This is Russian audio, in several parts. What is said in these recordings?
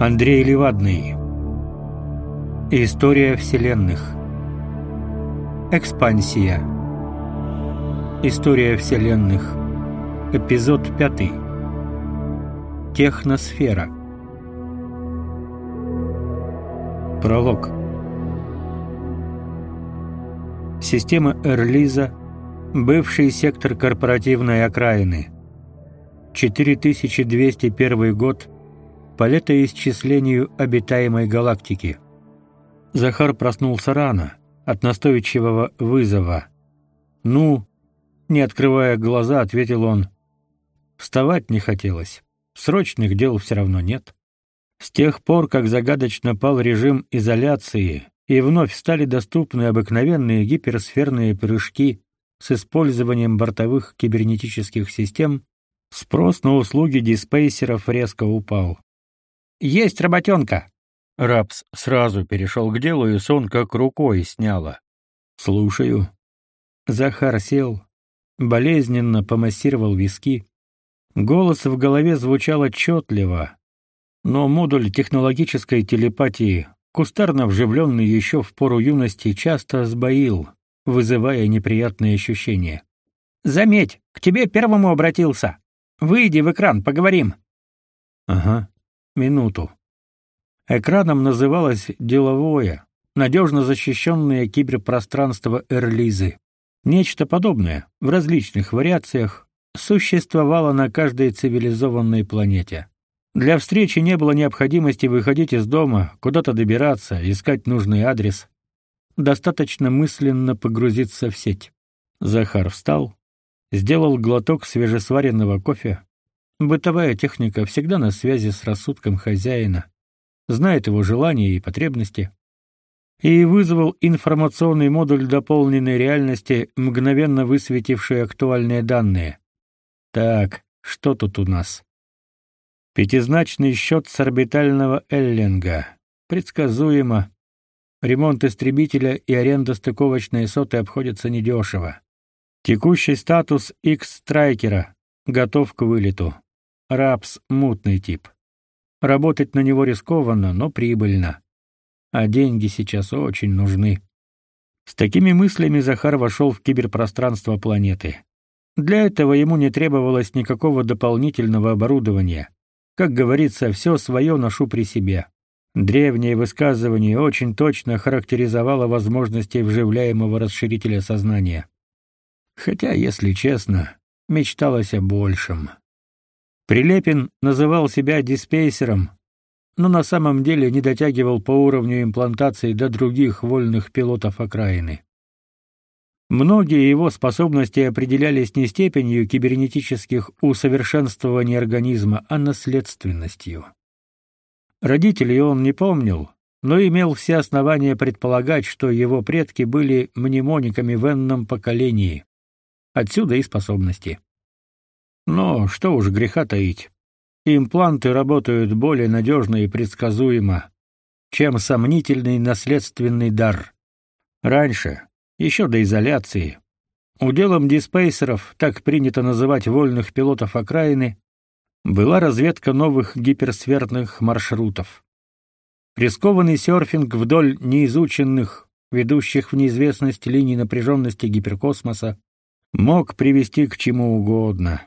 Андрей Левадный. История вселенных. Экспансия. История вселенных. Эпизод 5. Техносфера. Пролог. Система Эрлиза, бывший сектор корпоративной окраины. 4201 год по летоисчислению обитаемой галактики. Захар проснулся рано от настойчивого вызова. «Ну?» — не открывая глаза, ответил он. Вставать не хотелось. Срочных дел все равно нет. С тех пор, как загадочно пал режим изоляции и вновь стали доступны обыкновенные гиперсферные прыжки с использованием бортовых кибернетических систем, спрос на услуги диспейсеров резко упал. Есть работенка!» Рапс сразу перешел к делу, и сон как рукой сняло. «Слушаю». Захар сел, болезненно помассировал виски. Голос в голове звучал отчетливо, но модуль технологической телепатии, кустарно вживленный еще в пору юности, часто сбоил, вызывая неприятные ощущения. «Заметь, к тебе первому обратился. Выйди в экран, поговорим». «Ага», минуту. Экраном называлось «деловое», надежно защищенное киберпространство Эрлизы. Нечто подобное, в различных вариациях, существовало на каждой цивилизованной планете. Для встречи не было необходимости выходить из дома, куда-то добираться, искать нужный адрес. Достаточно мысленно погрузиться в сеть. Захар встал, сделал глоток свежесваренного кофе, Бытовая техника всегда на связи с рассудком хозяина, знает его желания и потребности. И вызвал информационный модуль дополненной реальности, мгновенно высветивший актуальные данные. Так, что тут у нас? Пятизначный счет с орбитального Эллинга. Предсказуемо. Ремонт истребителя и аренда стыковочной соты обходятся недешево. Текущий статус X-страйкера. Готов к вылету. Рапс — мутный тип. Работать на него рискованно, но прибыльно. А деньги сейчас очень нужны. С такими мыслями Захар вошел в киберпространство планеты. Для этого ему не требовалось никакого дополнительного оборудования. Как говорится, все свое ношу при себе. Древнее высказывание очень точно характеризовало возможности вживляемого расширителя сознания. Хотя, если честно, мечталось о большем. Прилепин называл себя диспейсером, но на самом деле не дотягивал по уровню имплантации до других вольных пилотов окраины. Многие его способности определялись не степенью кибернетических усовершенствований организма, а наследственностью. Родителей он не помнил, но имел все основания предполагать, что его предки были мнемониками в энном поколении. Отсюда и способности. Но что уж греха таить. Импланты работают более надежно и предсказуемо, чем сомнительный наследственный дар. Раньше, еще до изоляции, уделом диспейсеров, так принято называть вольных пилотов окраины, была разведка новых гиперсферных маршрутов. Рискованный серфинг вдоль неизученных, ведущих в неизвестность линий напряженности гиперкосмоса мог привести к чему угодно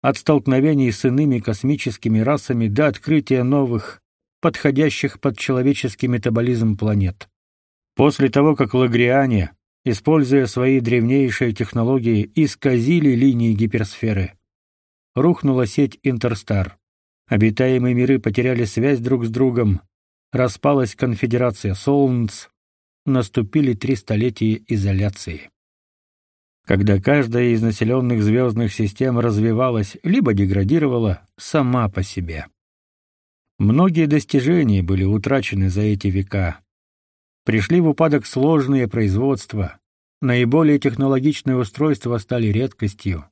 от столкновений с иными космическими расами до открытия новых, подходящих под человеческий метаболизм планет. После того, как лагриане, используя свои древнейшие технологии, исказили линии гиперсферы, рухнула сеть Интерстар. Обитаемые миры потеряли связь друг с другом, распалась конфедерация Солнц, наступили три столетия изоляции когда каждая из населенных звездных систем развивалась либо деградировала сама по себе. Многие достижения были утрачены за эти века. Пришли в упадок сложные производства, наиболее технологичные устройства стали редкостью.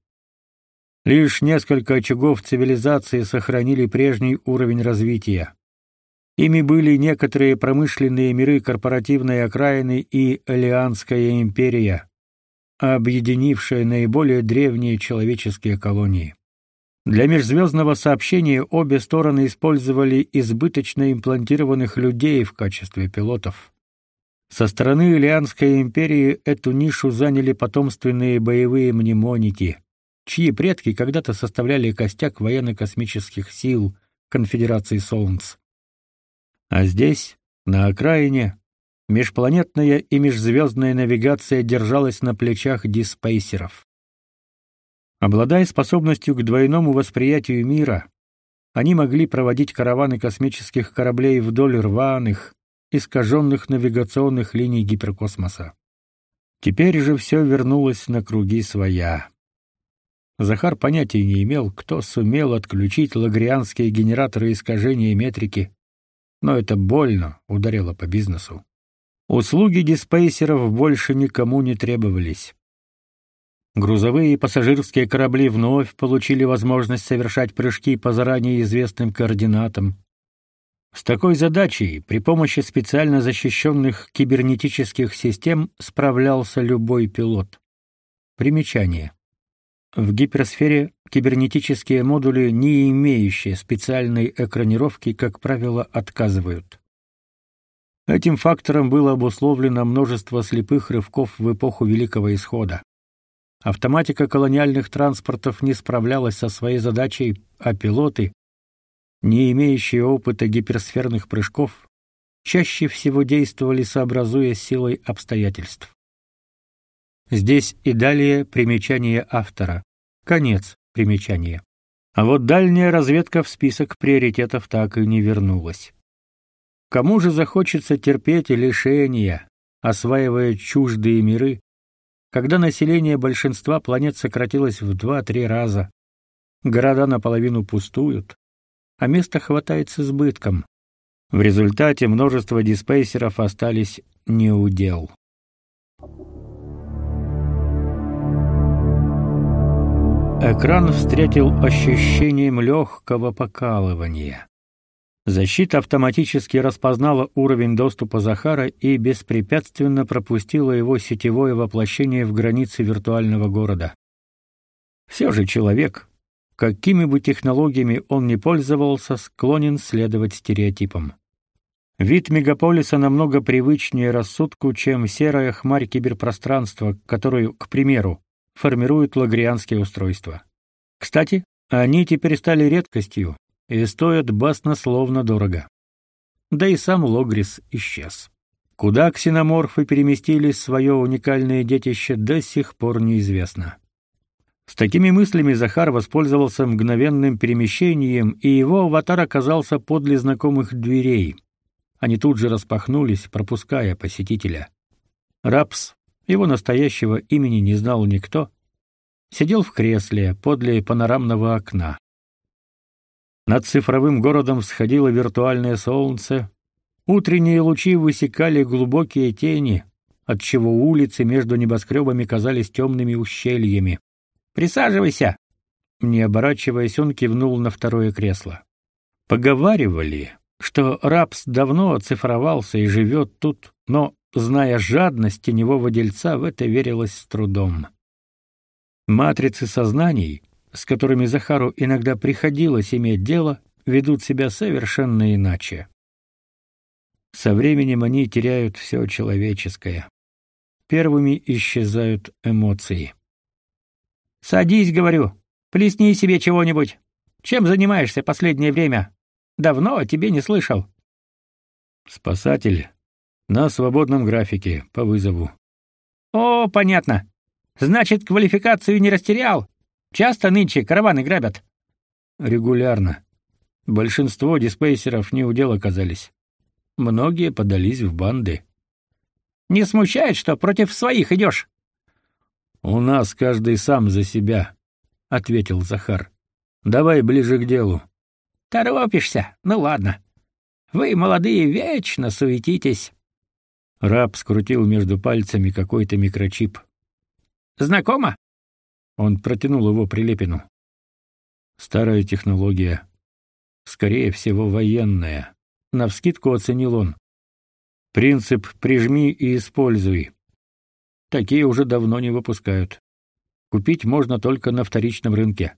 Лишь несколько очагов цивилизации сохранили прежний уровень развития. Ими были некоторые промышленные миры корпоративной окраины и Элианская империя, объединившая наиболее древние человеческие колонии. Для межзвездного сообщения обе стороны использовали избыточно имплантированных людей в качестве пилотов. Со стороны Илианской империи эту нишу заняли потомственные боевые мнемоники, чьи предки когда-то составляли костяк военно-космических сил Конфедерации Солнц. А здесь, на окраине, межпланетная и межзвездная навигация держалась на плечах диспейсеров. Обладая способностью к двойному восприятию мира, они могли проводить караваны космических кораблей вдоль рваных, искаженных навигационных линий гиперкосмоса. Теперь же все вернулось на круги своя. Захар понятия не имел, кто сумел отключить лагрианские генераторы искажения метрики, но это больно ударило по бизнесу. Услуги диспейсеров больше никому не требовались. Грузовые и пассажирские корабли вновь получили возможность совершать прыжки по заранее известным координатам. С такой задачей при помощи специально защищенных кибернетических систем справлялся любой пилот. Примечание. В гиперсфере кибернетические модули, не имеющие специальной экранировки, как правило, отказывают. Этим фактором было обусловлено множество слепых рывков в эпоху Великого Исхода. Автоматика колониальных транспортов не справлялась со своей задачей, а пилоты, не имеющие опыта гиперсферных прыжков, чаще всего действовали сообразуя силой обстоятельств. Здесь и далее примечание автора. Конец примечания. А вот дальняя разведка в список приоритетов так и не вернулась. Кому же захочется терпеть лишения, осваивая чуждые миры, когда население большинства планет сократилось в 2-3 раза? Города наполовину пустуют, а места хватает с избытком. В результате множество диспейсеров остались неудел. Экран встретил ощущением легкого покалывания. Защита автоматически распознала уровень доступа Захара и беспрепятственно пропустила его сетевое воплощение в границы виртуального города. Все же человек, какими бы технологиями он ни пользовался, склонен следовать стереотипам. Вид мегаполиса намного привычнее рассудку, чем серая хмарь киберпространства, которую, к примеру, формируют лагрианские устройства. Кстати, они теперь стали редкостью и стоят баснословно дорого. Да и сам Логрис исчез. Куда ксеноморфы переместили свое уникальное детище, до сих пор неизвестно. С такими мыслями Захар воспользовался мгновенным перемещением, и его аватар оказался подле знакомых дверей. Они тут же распахнулись, пропуская посетителя. Рапс, его настоящего имени не знал никто, сидел в кресле подле панорамного окна. Над цифровым городом всходило виртуальное солнце. Утренние лучи высекали глубокие тени, отчего улицы между небоскребами казались темными ущельями. Присаживайся. Не оборачиваясь, он кивнул на второе кресло. Поговаривали, что Рапс давно оцифровался и живет тут, но, зная жадность теневого дельца, в это верилось с трудом. Матрицы сознаний, с которыми Захару иногда приходилось иметь дело, ведут себя совершенно иначе. Со временем они теряют все человеческое. Первыми исчезают эмоции. Садись, говорю. Плесни себе чего-нибудь. Чем занимаешься последнее время? Давно о тебе не слышал. Спасатель на свободном графике по вызову. О, понятно. Значит, квалификацию не растерял. Часто нынче караваны грабят. Регулярно. Большинство диспейсеров не удел оказались. Многие подались в банды. Не смущает, что против своих идешь? У нас каждый сам за себя, ответил Захар. Давай ближе к делу. Торопишься? Ну ладно. Вы, молодые, вечно суетитесь. Раб скрутил между пальцами какой-то микрочип. Знакомо? Он протянул его Прилепину. Старая технология, скорее всего, военная. Навскидку оценил он. Принцип прижми и используй. Такие уже давно не выпускают. Купить можно только на вторичном рынке.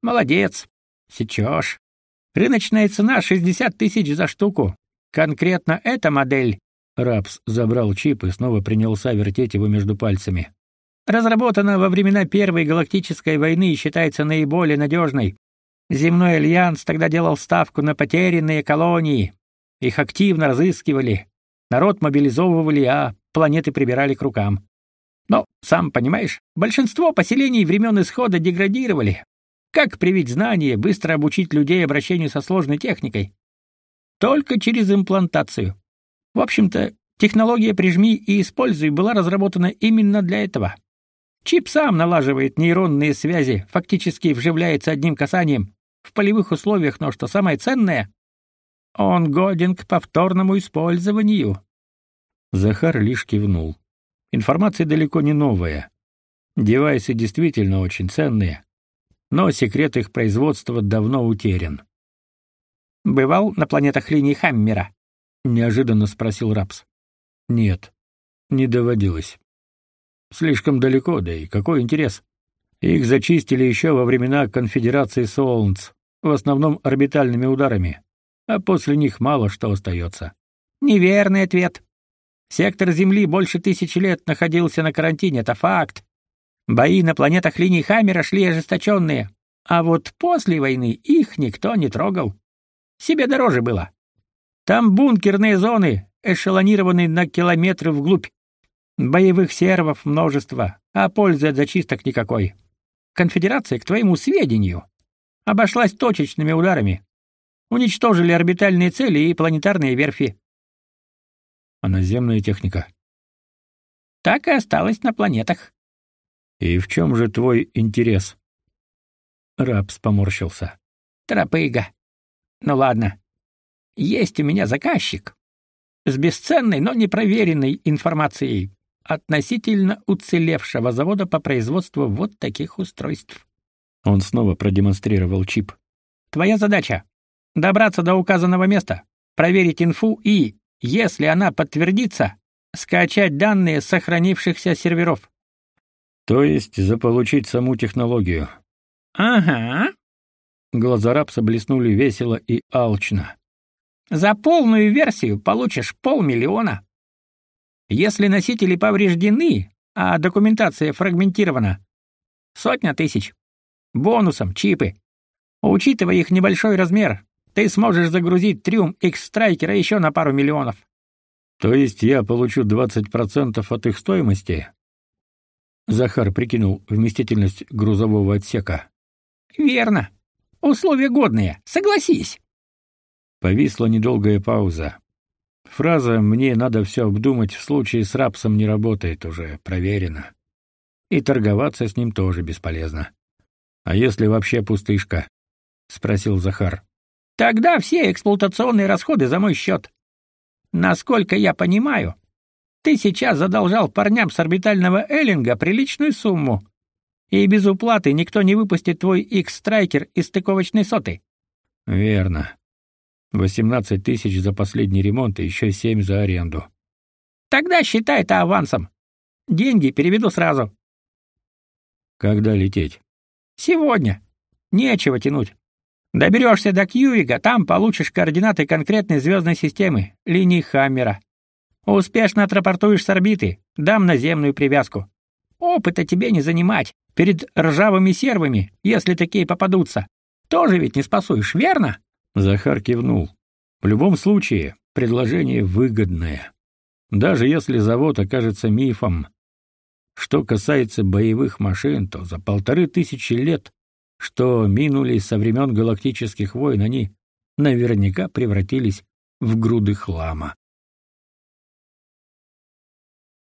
Молодец. Сечешь. Рыночная цена 60 тысяч за штуку. Конкретно эта модель. Рапс забрал чип и снова принялся вертеть его между пальцами. Разработана во времена Первой галактической войны и считается наиболее надежной. Земной альянс тогда делал ставку на потерянные колонии. Их активно разыскивали, народ мобилизовывали, а планеты прибирали к рукам. Но, сам понимаешь, большинство поселений времен исхода деградировали. Как привить знания, быстро обучить людей обращению со сложной техникой? Только через имплантацию. В общем-то, технология «прижми и используй» была разработана именно для этого. Чип сам налаживает нейронные связи, фактически вживляется одним касанием, в полевых условиях, но что самое ценное, он годен к повторному использованию. Захар лишь кивнул. Информация далеко не новая. Девайсы действительно очень ценные, но секрет их производства давно утерян. Бывал на планетах линии Хаммера? неожиданно спросил Рапс. Нет, не доводилось. Слишком далеко, да и какой интерес? Их зачистили еще во времена конфедерации Солнц, в основном орбитальными ударами, а после них мало что остается. Неверный ответ. Сектор Земли больше тысячи лет находился на карантине, это факт. Бои на планетах линии Хаммера шли ожесточенные, а вот после войны их никто не трогал. Себе дороже было. Там бункерные зоны, эшелонированные на километры вглубь. Боевых сервов множество, а пользы от зачисток никакой. Конфедерация, к твоему сведению, обошлась точечными ударами. Уничтожили орбитальные цели и планетарные верфи. А наземная техника? Так и осталась на планетах. И в чем же твой интерес? Рапс поморщился. Тропыга. Ну ладно. Есть у меня заказчик с бесценной, но непроверенной информацией относительно уцелевшего завода по производству вот таких устройств. Он снова продемонстрировал чип. Твоя задача добраться до указанного места, проверить инфу и, если она подтвердится, скачать данные с сохранившихся серверов. То есть заполучить саму технологию. Ага. Глаза рапса блеснули весело и алчно. За полную версию получишь полмиллиона. Если носители повреждены, а документация фрагментирована, сотня тысяч. Бонусом чипы. Учитывая их небольшой размер, ты сможешь загрузить трюм X-Страйкера еще на пару миллионов. То есть я получу 20% от их стоимости? Захар прикинул вместительность грузового отсека. Верно. Условия годные, согласись. Повисла недолгая пауза. Фраза «мне надо все обдумать» в случае с рапсом не работает уже, проверено. И торговаться с ним тоже бесполезно. А если вообще пустышка? спросил Захар. Тогда все эксплуатационные расходы за мой счет. Насколько я понимаю, ты сейчас задолжал парням с орбитального Эллинга приличную сумму. И без уплаты никто не выпустит твой X-Striker из стыковочной соты. Верно. Восемнадцать тысяч за последний ремонт и еще семь за аренду. Тогда считай это авансом. Деньги переведу сразу. Когда лететь? Сегодня. Нечего тянуть. Доберешься до Кьюига, там получишь координаты конкретной звездной системы, линии Хаммера. Успешно отрапортуешь с орбиты, дам наземную привязку. Опыта тебе не занимать. Перед ржавыми сервами, если такие попадутся, тоже ведь не спасуешь, верно? Захар кивнул. В любом случае, предложение выгодное. Даже если завод окажется мифом. Что касается боевых машин, то за полторы тысячи лет, что минули со времен галактических войн, они наверняка превратились в груды хлама.